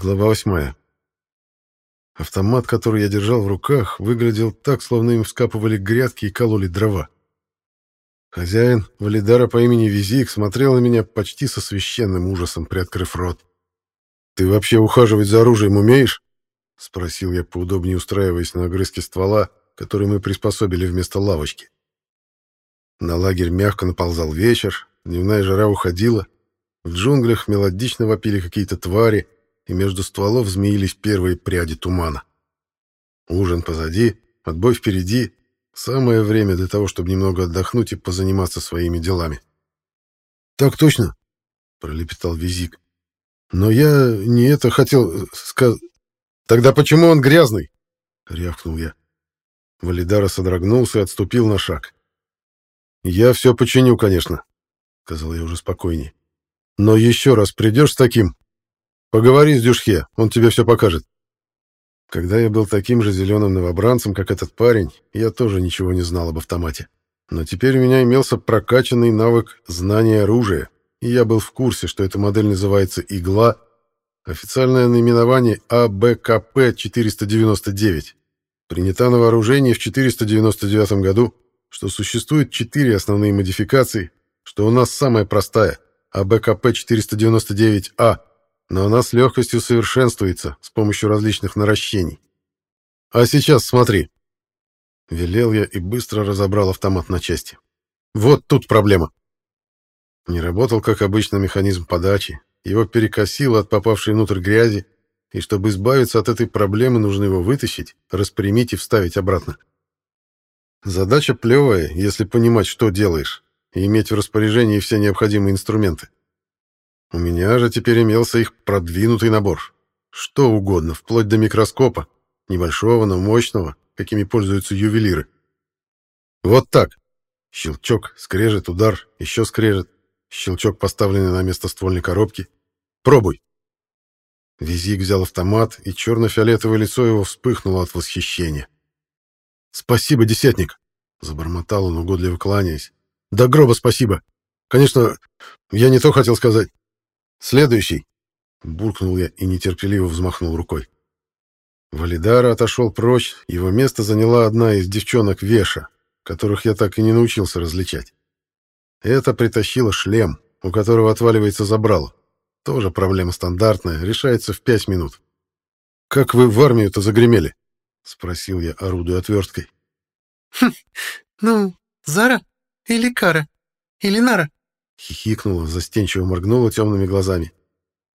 Глава восьмая. Автомат, который я держал в руках, выглядел так, словно им вскапывали грядки и кололи дрова. Хозяин, валидара по имени Визик, смотрел на меня почти со священным ужасом, приоткрыв рот. «Ты вообще ухаживать за оружием умеешь?» — спросил я, поудобнее устраиваясь на огрызке ствола, который мы приспособили вместо лавочки. На лагерь мягко наползал вечер, дневная жара уходила, в джунглях мелодично вопили какие-то твари, и между стволов змеились первые пряди тумана. Ужин позади, отбой впереди, самое время для того, чтобы немного отдохнуть и позаниматься своими делами. «Так точно», — пролепетал Визик. «Но я не это хотел сказать...» «Тогда почему он грязный?» — рявкнул я. Валидара содрогнулся и отступил на шаг. «Я все починю, конечно», — сказал я уже спокойнее. «Но еще раз придешь с таким? Поговори с Дюшхе, он тебе все покажет». Когда я был таким же зеленым новобранцем, как этот парень, я тоже ничего не знал об автомате. Но теперь у меня имелся прокачанный навык знания оружия, и я был в курсе, что эта модель называется «Игла», официальное наименование АБКП-499. Принята на вооружение в 499 году, что существует четыре основные модификации, что у нас самая простая АБКП-499А, но она с легкостью совершенствуется с помощью различных наращений. А сейчас смотри. Велел я и быстро разобрал автомат на части. Вот тут проблема. Не работал, как обычно, механизм подачи. Его перекосило от попавшей внутрь грязи, и чтобы избавиться от этой проблемы, нужно его вытащить, распрямить и вставить обратно. Задача плевая, если понимать, что делаешь, и иметь в распоряжении все необходимые инструменты. У меня же теперь имелся их продвинутый набор. Что угодно, вплоть до микроскопа, небольшого, но мощного, какими пользуются ювелиры. Вот так. Щелчок, скрежет, удар, еще скрежет. Щелчок, поставленный на место ствольной коробки. Пробуй. Визик взял автомат, и черно-фиолетовое лицо его вспыхнуло от восхищения. «Спасибо, десятник!» — забормотал он, угодливо кланяясь. «До гроба спасибо! Конечно, я не то хотел сказать. Следующий!» — буркнул я и нетерпеливо взмахнул рукой. Валидара отошел прочь, его место заняла одна из девчонок Веша, которых я так и не научился различать. Это притащила шлем, у которого отваливается забрало. Тоже проблема стандартная, решается в пять минут. «Как вы в армию-то загремели?» — спросил я, орудуя отверткой. «Хм, ну, Зара или Кара или Нара?» — хихикнула, застенчиво моргнула темными глазами.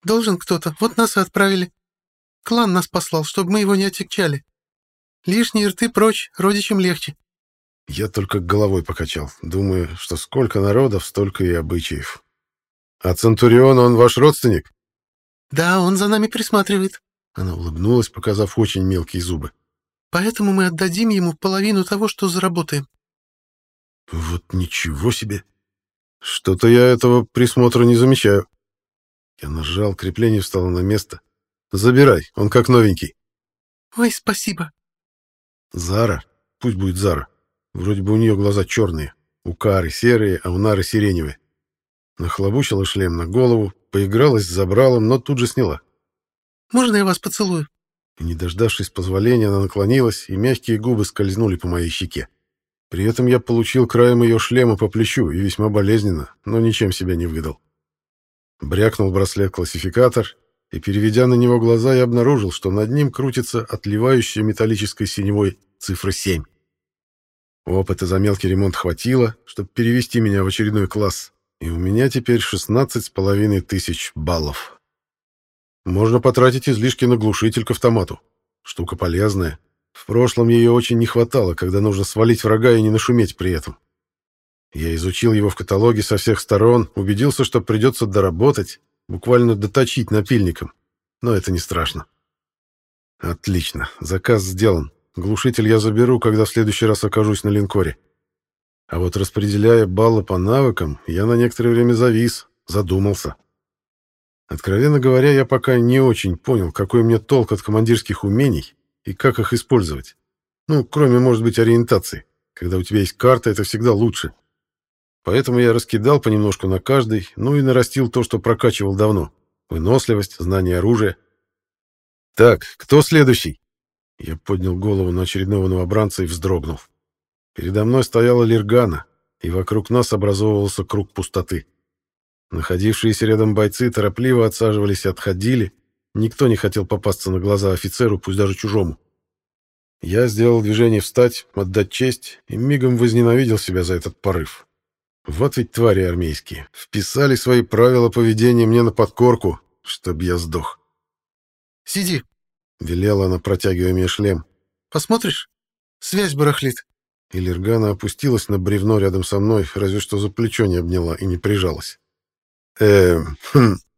«Должен кто-то, вот нас и отправили. Клан нас послал, чтобы мы его не отягчали. Лишние рты прочь, родичам легче». Я только головой покачал, думая, что сколько народов, столько и обычаев. «А Центурион, он ваш родственник?» «Да, он за нами присматривает». Она улыбнулась, показав очень мелкие зубы. «Поэтому мы отдадим ему половину того, что заработаем». «Вот ничего себе! Что-то я этого присмотра не замечаю». Я нажал, крепление встало на место. «Забирай, он как новенький». «Ой, спасибо». «Зара, пусть будет Зара. Вроде бы у нее глаза черные, у Кары серые, а у Нары сиреневые. Нахлобучила шлем на голову, поигралась с забралом, но тут же сняла. «Можно я вас поцелую?» И, не дождавшись позволения, она наклонилась, и мягкие губы скользнули по моей щеке. При этом я получил краем ее шлема по плечу, и весьма болезненно, но ничем себя не выдал. Брякнул браслет-классификатор, и, переведя на него глаза, я обнаружил, что над ним крутится отливающая металлической синевой цифра 7. Опыта за мелкий ремонт хватило, чтобы перевести меня в очередной класс, и у меня теперь 16 с половиной тысяч баллов. Можно потратить излишки на глушитель к автомату. Штука полезная. В прошлом ее очень не хватало, когда нужно свалить врага и не нашуметь при этом. Я изучил его в каталоге со всех сторон, убедился, что придется доработать, буквально доточить напильником. Но это не страшно. Отлично, заказ сделан. Глушитель я заберу, когда в следующий раз окажусь на линкоре. А вот распределяя баллы по навыкам, я на некоторое время завис, задумался. Откровенно говоря, я пока не очень понял, какой мне толк от командирских умений и как их использовать. Ну, кроме, может быть, ориентации. Когда у тебя есть карта, это всегда лучше. Поэтому я раскидал понемножку на каждый, ну и нарастил то, что прокачивал давно. Выносливость, знание оружия. «Так, кто следующий?» Я поднял голову на очередного новобранца и вздрогнул. Передо мной стояла Лиргана, и вокруг нас образовывался круг пустоты. Находившиеся рядом бойцы торопливо отсаживались и отходили. Никто не хотел попасться на глаза офицеру, пусть даже чужому. Я сделал движение встать, отдать честь, и мигом возненавидел себя за этот порыв. Вот ведь твари армейские. Вписали свои правила поведения мне на подкорку, чтоб я сдох. «Сиди», — велела она, протягивая мне шлем. «Посмотришь? Связь барахлит». И Лергана опустилась на бревно рядом со мной, разве что за плечо не обняла и не прижалась. «Эм, хм», —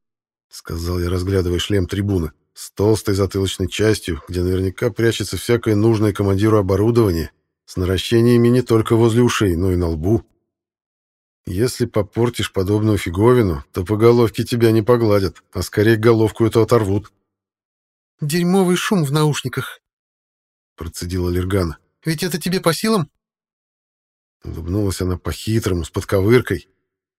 сказал я, разглядывая шлем трибуны, с толстой затылочной частью, где наверняка прячется всякое нужное командиру оборудование, с наращениями не только возле ушей, но и на лбу. Если попортишь подобную фиговину, то по головке тебя не погладят, а скорее головку эту оторвут. «Дерьмовый шум в наушниках», — процедила Лергана. «Ведь это тебе по силам?» Улыбнулась она по-хитрому, с подковыркой.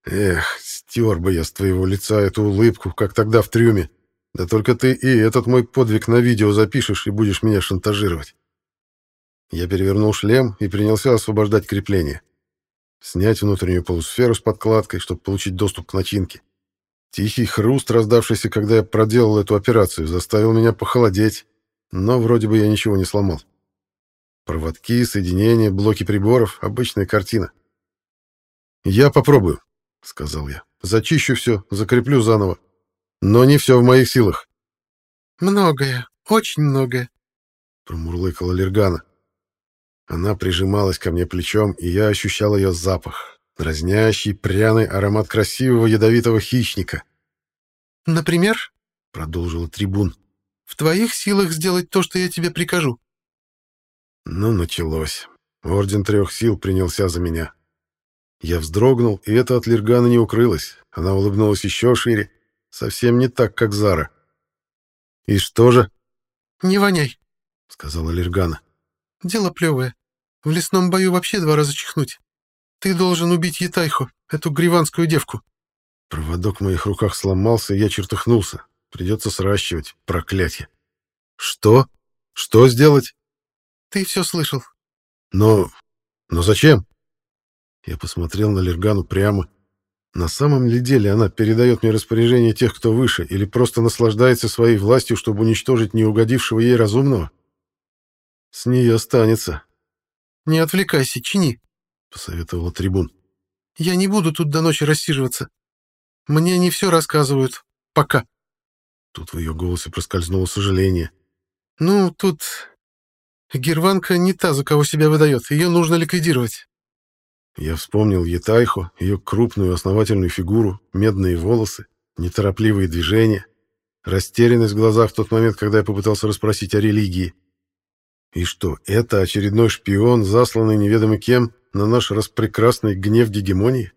«Эх, стер бы я с твоего лица эту улыбку, как тогда в трюме. Да только ты и этот мой подвиг на видео запишешь и будешь меня шантажировать». Я перевернул шлем и принялся освобождать крепление снять внутреннюю полусферу с подкладкой, чтобы получить доступ к начинке. Тихий хруст, раздавшийся, когда я проделал эту операцию, заставил меня похолодеть, но вроде бы я ничего не сломал. Проводки, соединения, блоки приборов — обычная картина. «Я попробую», — сказал я. «Зачищу все, закреплю заново. Но не все в моих силах». «Многое, очень многое», — промурлыкала Лергана. Она прижималась ко мне плечом, и я ощущал ее запах, дразнящий, пряный аромат красивого ядовитого хищника. «Например?» — продолжила трибун. «В твоих силах сделать то, что я тебе прикажу». Ну, началось. Орден трех сил принялся за меня. Я вздрогнул, и это от Лергана не укрылось. Она улыбнулась еще шире, совсем не так, как Зара. «И что же?» «Не воняй», — сказала Лергана. Дело плевое. В лесном бою вообще два раза чихнуть. Ты должен убить Етайху, эту гриванскую девку. Проводок в моих руках сломался, и я чертыхнулся. Придется сращивать. Проклятье. Что? Что сделать? Ты все слышал. Но... Но зачем? Я посмотрел на Лергану прямо. На самом ли деле она передает мне распоряжение тех, кто выше, или просто наслаждается своей властью, чтобы уничтожить неугодившего ей разумного? С нее останется. Не отвлекайся, чини, посоветовала трибун. Я не буду тут до ночи рассиживаться. Мне не все рассказывают. Пока. Тут в ее голосе проскользнуло сожаление. Ну, тут... Герванка не та, за кого себя выдает. Ее нужно ликвидировать. Я вспомнил Етайху, ее крупную основательную фигуру, медные волосы, неторопливые движения, растерянность в глазах в тот момент, когда я попытался расспросить о религии. И что, это очередной шпион, засланный неведомо кем, на наш распрекрасный гнев гегемонии?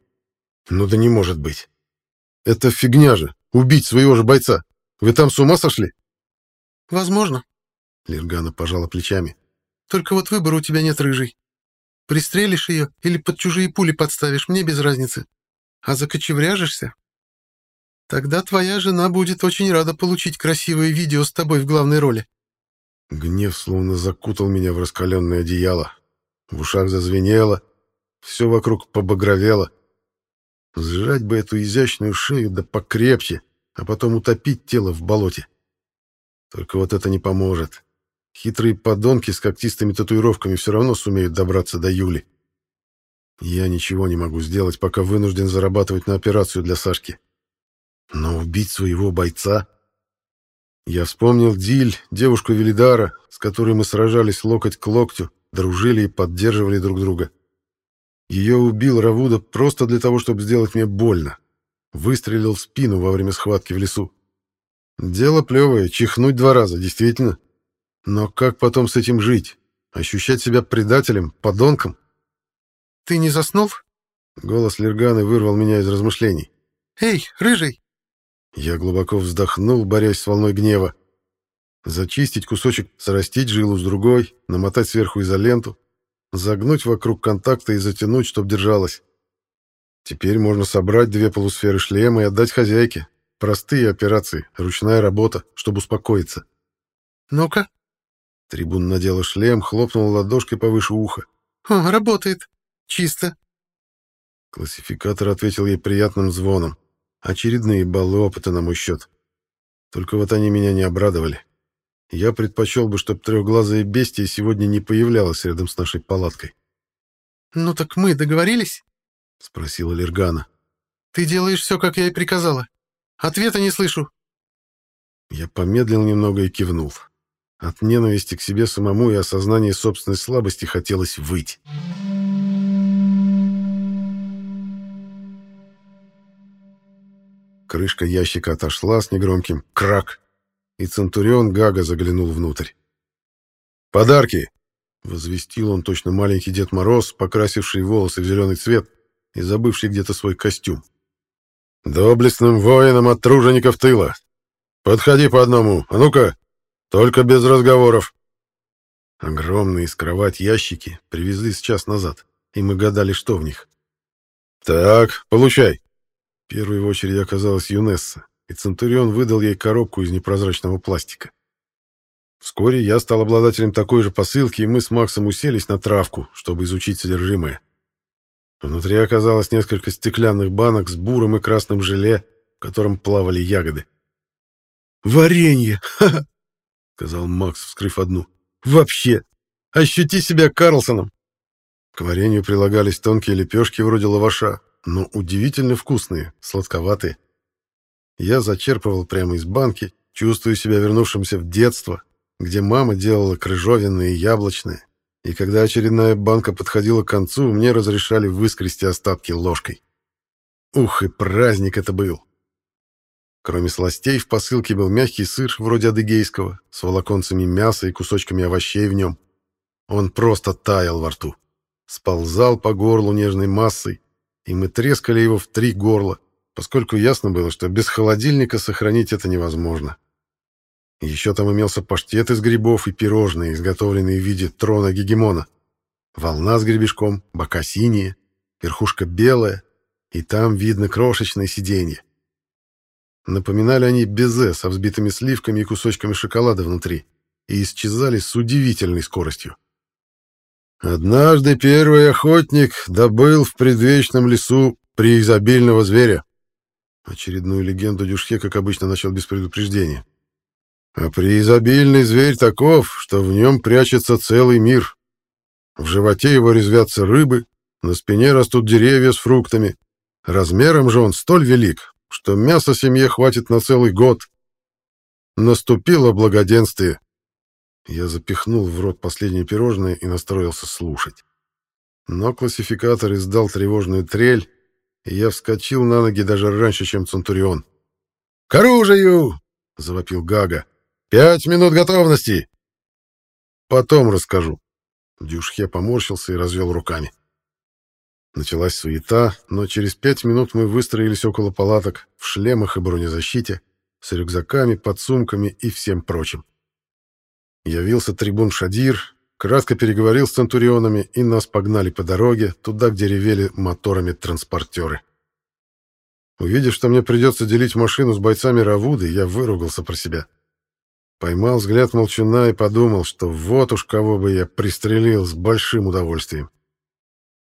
Ну да не может быть. Это фигня же, убить своего же бойца. Вы там с ума сошли? Возможно. Лергана пожала плечами. Только вот выбора у тебя нет, рыжий. Пристрелишь ее или под чужие пули подставишь, мне без разницы. А закочевряжешься? Тогда твоя жена будет очень рада получить красивое видео с тобой в главной роли. Гнев словно закутал меня в раскаленное одеяло. В ушах зазвенело, все вокруг побагровело. Сжать бы эту изящную шею да покрепче, а потом утопить тело в болоте. Только вот это не поможет. Хитрые подонки с когтистыми татуировками все равно сумеют добраться до Юли. Я ничего не могу сделать, пока вынужден зарабатывать на операцию для Сашки. Но убить своего бойца... Я вспомнил Диль, девушку Велидара, с которой мы сражались локоть к локтю, дружили и поддерживали друг друга. Ее убил Равуда просто для того, чтобы сделать мне больно. Выстрелил в спину во время схватки в лесу. Дело плевое, чихнуть два раза, действительно. Но как потом с этим жить? Ощущать себя предателем, подонком? «Ты не заснул?» Голос Лерганы вырвал меня из размышлений. «Эй, рыжий, я глубоко вздохнул, борясь с волной гнева. Зачистить кусочек, срастить жилу с другой, намотать сверху изоленту, загнуть вокруг контакта и затянуть, чтоб держалась. Теперь можно собрать две полусферы шлема и отдать хозяйке. Простые операции, ручная работа, чтобы успокоиться. Ну-ка. Трибун надела шлем, хлопнула ладошкой повыше уха. О, работает. Чисто. Классификатор ответил ей приятным звоном. Очередные баллы опыта на мой счет. Только вот они меня не обрадовали. Я предпочел бы, чтобы трехглазая бестия сегодня не появлялась рядом с нашей палаткой. «Ну так мы договорились?» — спросила Лергана. «Ты делаешь все, как я и приказала. Ответа не слышу». Я помедлил немного и кивнул. От ненависти к себе самому и осознания собственной слабости хотелось выйти. Крышка ящика отошла с негромким «крак», и Центурион Гага заглянул внутрь. «Подарки!» — возвестил он точно маленький Дед Мороз, покрасивший волосы в зеленый цвет и забывший где-то свой костюм. «Доблестным воинам от тружеников тыла! Подходи по одному, а ну-ка, только без разговоров!» Огромные из кровать ящики привезли с час назад, и мы гадали, что в них. «Так, получай!» Первой в очереди оказалась Юнесса, и Центурион выдал ей коробку из непрозрачного пластика. Вскоре я стал обладателем такой же посылки, и мы с Максом уселись на травку, чтобы изучить содержимое. Внутри оказалось несколько стеклянных банок с бурым и красным желе, в котором плавали ягоды. «Варенье! Ха-ха!» — сказал Макс, вскрыв одну. «Вообще! Ощути себя Карлсоном!» К варенью прилагались тонкие лепешки вроде лаваша, но удивительно вкусные, сладковатые. Я зачерпывал прямо из банки, чувствуя себя вернувшимся в детство, где мама делала крыжовенные и яблочные, и когда очередная банка подходила к концу, мне разрешали выскрести остатки ложкой. Ух, и праздник это был! Кроме сластей, в посылке был мягкий сыр, вроде адыгейского, с волоконцами мяса и кусочками овощей в нем. Он просто таял во рту. Сползал по горлу нежной массой, и мы трескали его в три горла, поскольку ясно было, что без холодильника сохранить это невозможно. Еще там имелся паштет из грибов и пирожные, изготовленные в виде трона гегемона. Волна с гребешком, бока синие, верхушка белая, и там видно крошечное сиденье. Напоминали они безе со взбитыми сливками и кусочками шоколада внутри и исчезали с удивительной скоростью. Однажды первый охотник добыл в предвечном лесу преизобильного зверя. Очередную легенду Дюшке, как обычно, начал без предупреждения. А преизобильный зверь таков, что в нем прячется целый мир. В животе его резвятся рыбы, на спине растут деревья с фруктами. Размером же он столь велик, что мяса семье хватит на целый год. Наступило благоденствие. Я запихнул в рот последнее пирожное и настроился слушать. Но классификатор издал тревожную трель, и я вскочил на ноги даже раньше, чем Центурион. «К оружию!» — завопил Гага. «Пять минут готовности!» «Потом расскажу». Дюшхе поморщился и развел руками. Началась суета, но через пять минут мы выстроились около палаток, в шлемах и бронезащите, с рюкзаками, подсумками и всем прочим. Явился трибун Шадир, кратко переговорил с центурионами, и нас погнали по дороге, туда, где ревели моторами транспортеры. Увидев, что мне придется делить машину с бойцами Равуды, я выругался про себя. Поймал взгляд молчуна и подумал, что вот уж кого бы я пристрелил с большим удовольствием.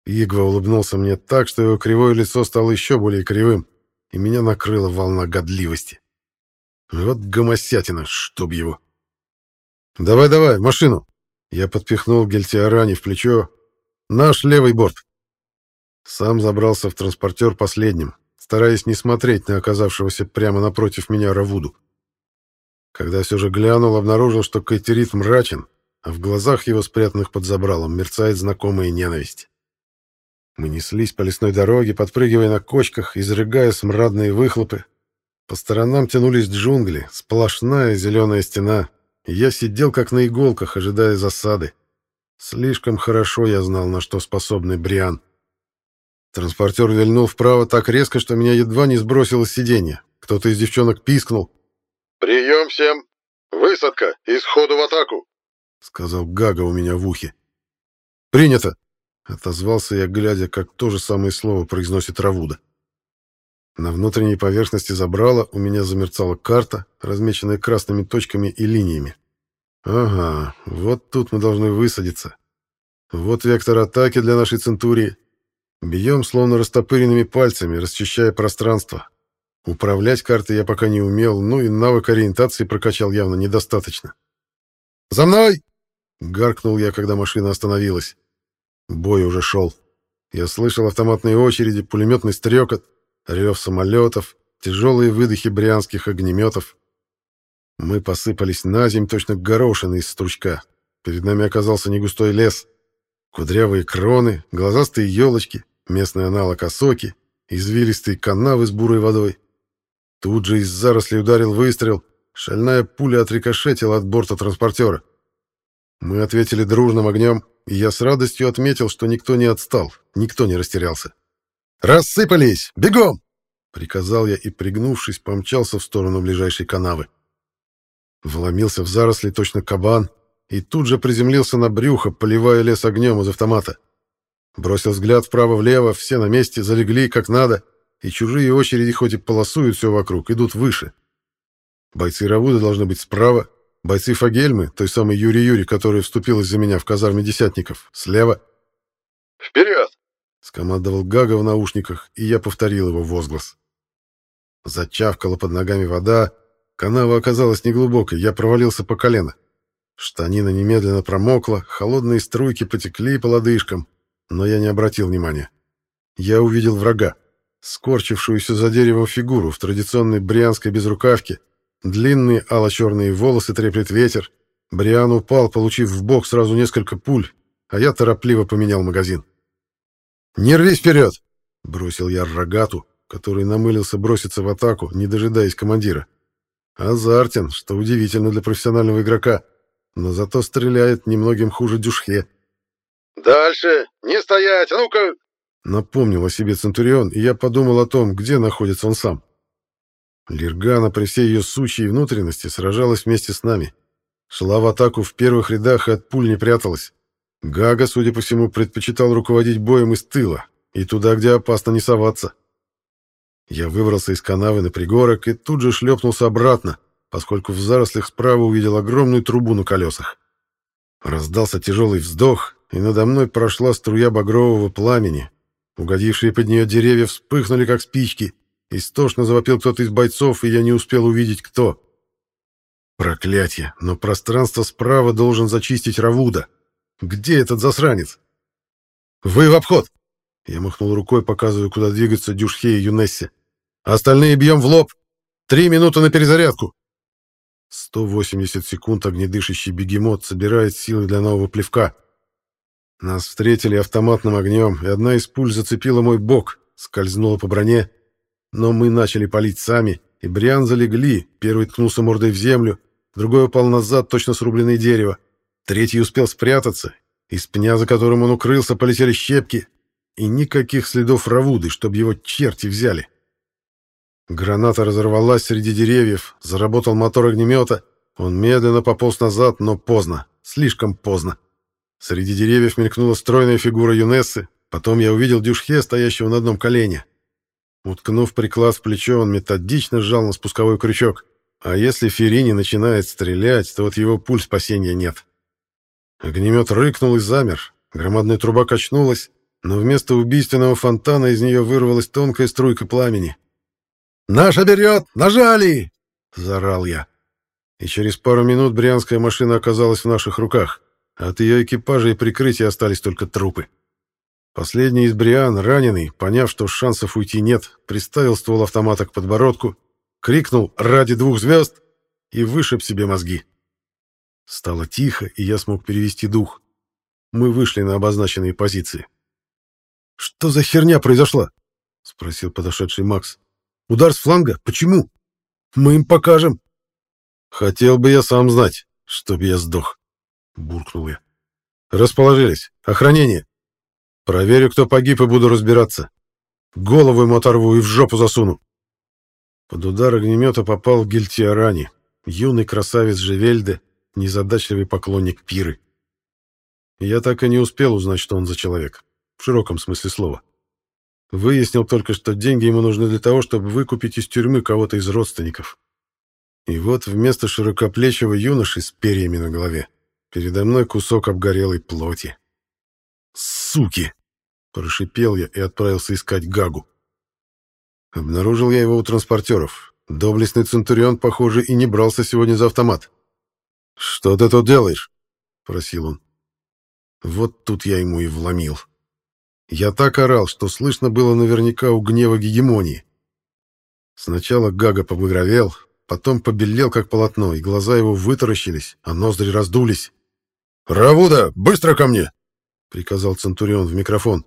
Игва улыбнулся мне так, что его кривое лицо стало еще более кривым, и меня накрыла волна годливости. Вот гомосятина, чтоб его. «Давай-давай, машину!» Я подпихнул Гельтиарани в плечо. «Наш левый борт!» Сам забрался в транспортер последним, стараясь не смотреть на оказавшегося прямо напротив меня Равуду. Когда все же глянул, обнаружил, что Кайтерит мрачен, а в глазах его, спрятанных под забралом, мерцает знакомая ненависть. Мы неслись по лесной дороге, подпрыгивая на кочках, изрыгая смрадные выхлопы. По сторонам тянулись джунгли, сплошная зеленая стена. И я сидел как на иголках, ожидая засады. Слишком хорошо я знал, на что способный Бриан. Транспортер вильнул вправо так резко, что меня едва не сбросило с сиденья. Кто-то из девчонок пискнул. «Прием всем! Высадка! Исходу в атаку!» — сказал Гага у меня в ухе. «Принято!» Отозвался я, глядя, как то же самое слово произносит Равуда. На внутренней поверхности забрала у меня замерцала карта, размеченная красными точками и линиями. Ага, вот тут мы должны высадиться. Вот вектор атаки для нашей Центурии. Бьем словно растопыренными пальцами, расчищая пространство. Управлять картой я пока не умел, ну и навык ориентации прокачал явно недостаточно. «За мной!» — гаркнул я, когда машина остановилась. Бой уже шел. Я слышал автоматные очереди, пулеметный стрекот, рев самолетов, тяжелые выдохи брянских огнеметов. Мы посыпались на земь точно горошины из стручка. Перед нами оказался негустой лес. Кудрявые кроны, глазастые елочки, местный аналог осоки, извилистые канавы с бурой водой. Тут же из зарослей ударил выстрел, шальная пуля отрикошетила от борта транспортера. Мы ответили дружным огнем, и я с радостью отметил, что никто не отстал, никто не растерялся. «Рассыпались! Бегом!» — приказал я и, пригнувшись, помчался в сторону ближайшей канавы. Вломился в заросли точно кабан и тут же приземлился на брюхо, поливая лес огнем из автомата. Бросил взгляд вправо-влево, все на месте, залегли как надо, и чужие очереди хоть и полосуют все вокруг, идут выше. Бойцы Равуда должны быть справа, бойцы Фагельмы, той самой Юри-Юри, которая вступилась за меня в казарме десятников, слева. «Вперед!» — скомандовал Гага в наушниках, и я повторил его возглас. Зачавкала под ногами вода, Канава оказалась неглубокой, я провалился по колено. Штанина немедленно промокла, холодные струйки потекли по лодыжкам, но я не обратил внимания. Я увидел врага, скорчившуюся за деревом фигуру в традиционной брианской безрукавке, длинные ало-черные волосы треплет ветер. Бриан упал, получив в бок сразу несколько пуль, а я торопливо поменял магазин. «Не рвись вперед!» — бросил я рогату, который намылился броситься в атаку, не дожидаясь командира. Азартен, что удивительно для профессионального игрока, но зато стреляет немногим хуже Дюшхе. «Дальше! Не стоять! А ну-ка!» Напомнил о себе Центурион, и я подумал о том, где находится он сам. Лиргана при всей ее сучьей внутренности сражалась вместе с нами. Шла в атаку в первых рядах и от пуль не пряталась. Гага, судя по всему, предпочитал руководить боем из тыла, и туда, где опасно не соваться. Я выбрался из канавы на пригорок и тут же шлепнулся обратно, поскольку в зарослях справа увидел огромную трубу на колесах. Раздался тяжелый вздох, и надо мной прошла струя багрового пламени. Угодившие под нее деревья вспыхнули, как спички. Истошно завопил кто-то из бойцов, и я не успел увидеть, кто. Проклятье, но пространство справа должен зачистить Равуда. Где этот засранец? «Вы в обход!» Я махнул рукой, показывая, куда двигаться Дюшхе и Юнессе. Остальные бьем в лоб. Три минуты на перезарядку. 180 секунд огнедышащий бегемот собирает силы для нового плевка. Нас встретили автоматным огнем, и одна из пуль зацепила мой бок, скользнула по броне. Но мы начали палить сами, и Бриан залегли. Первый ткнулся мордой в землю, другой упал назад, точно срубленное дерево. Третий успел спрятаться. Из пня, за которым он укрылся, полетели щепки. И никаких следов Равуды, чтобы его черти взяли. Граната разорвалась среди деревьев, заработал мотор огнемета. Он медленно пополз назад, но поздно, слишком поздно. Среди деревьев мелькнула стройная фигура Юнессы. Потом я увидел Дюшхе, стоящего на одном колене. Уткнув приклад в плечо, он методично сжал на спусковой крючок. А если Ферини начинает стрелять, то от его пуль спасения нет. Огнемет рыкнул и замер. Громадная труба качнулась, но вместо убийственного фонтана из нее вырвалась тонкая струйка пламени. «Наша берет! Нажали!» — заорал я. И через пару минут брянская машина оказалась в наших руках. От ее экипажа и прикрытия остались только трупы. Последний из Бриан, раненый, поняв, что шансов уйти нет, приставил ствол автомата к подбородку, крикнул «Ради двух звезд!» и вышиб себе мозги. Стало тихо, и я смог перевести дух. Мы вышли на обозначенные позиции. «Что за херня произошла?» — спросил подошедший Макс. Удар с фланга? Почему? Мы им покажем. Хотел бы я сам знать, чтоб я сдох, буркнул я. Расположились. Охранение. Проверю, кто погиб, и буду разбираться. Голову ему оторву и в жопу засуну. Под удар огнемета попал Гильтиарани, юный красавец Живельде, незадачливый поклонник Пиры. Я так и не успел узнать, что он за человек, в широком смысле слова. Выяснил только, что деньги ему нужны для того, чтобы выкупить из тюрьмы кого-то из родственников. И вот вместо широкоплечего юноши с перьями на голове передо мной кусок обгорелой плоти. «Суки!» — прошипел я и отправился искать Гагу. Обнаружил я его у транспортеров. Доблестный Центурион, похоже, и не брался сегодня за автомат. «Что ты тут делаешь?» — просил он. Вот тут я ему и вломил. Я так орал, что слышно было наверняка у гнева гегемонии. Сначала Гага побагровел, потом побелел, как полотно, и глаза его вытаращились, а ноздри раздулись. «Равуда, быстро ко мне!» — приказал Центурион в микрофон.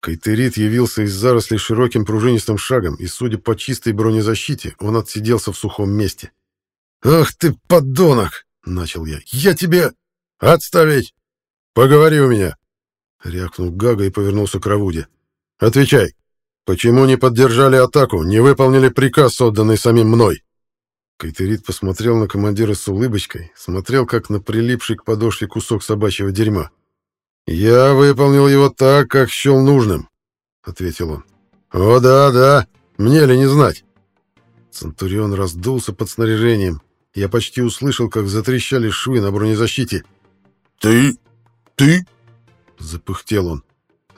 Кайтерит явился из зарослей широким пружинистым шагом, и, судя по чистой бронезащите, он отсиделся в сухом месте. «Ах ты, подонок!» — начал я. «Я тебе...» «Отставить! Поговори у меня!» Рявкнул Гага и повернулся к Равуде. «Отвечай! Почему не поддержали атаку, не выполнили приказ, отданный самим мной?» Кайтерит посмотрел на командира с улыбочкой, смотрел, как на прилипший к подошве кусок собачьего дерьма. «Я выполнил его так, как счел нужным», — ответил он. «О, да, да, мне ли не знать?» Центурион раздулся под снаряжением. Я почти услышал, как затрещали швы на бронезащите. «Ты... ты...» — запыхтел он.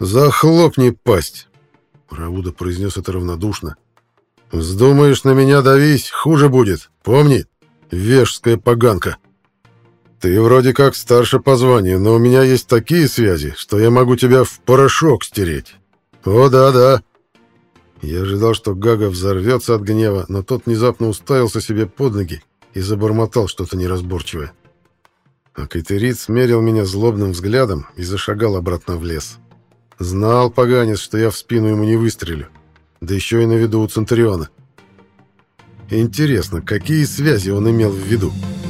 «Захлопни пасть!» Рауда произнес это равнодушно. «Вздумаешь на меня давить, хуже будет. Помни, вежская поганка!» Ты вроде как старше по званию, но у меня есть такие связи, что я могу тебя в порошок стереть. О, да-да. Я ожидал, что Гага взорвется от гнева, но тот внезапно уставился себе под ноги и забормотал что-то неразборчивое. А Кайтерит смерил меня злобным взглядом и зашагал обратно в лес. Знал поганец, что я в спину ему не выстрелю, да еще и на виду у Центуриона. Интересно, какие связи он имел в виду? —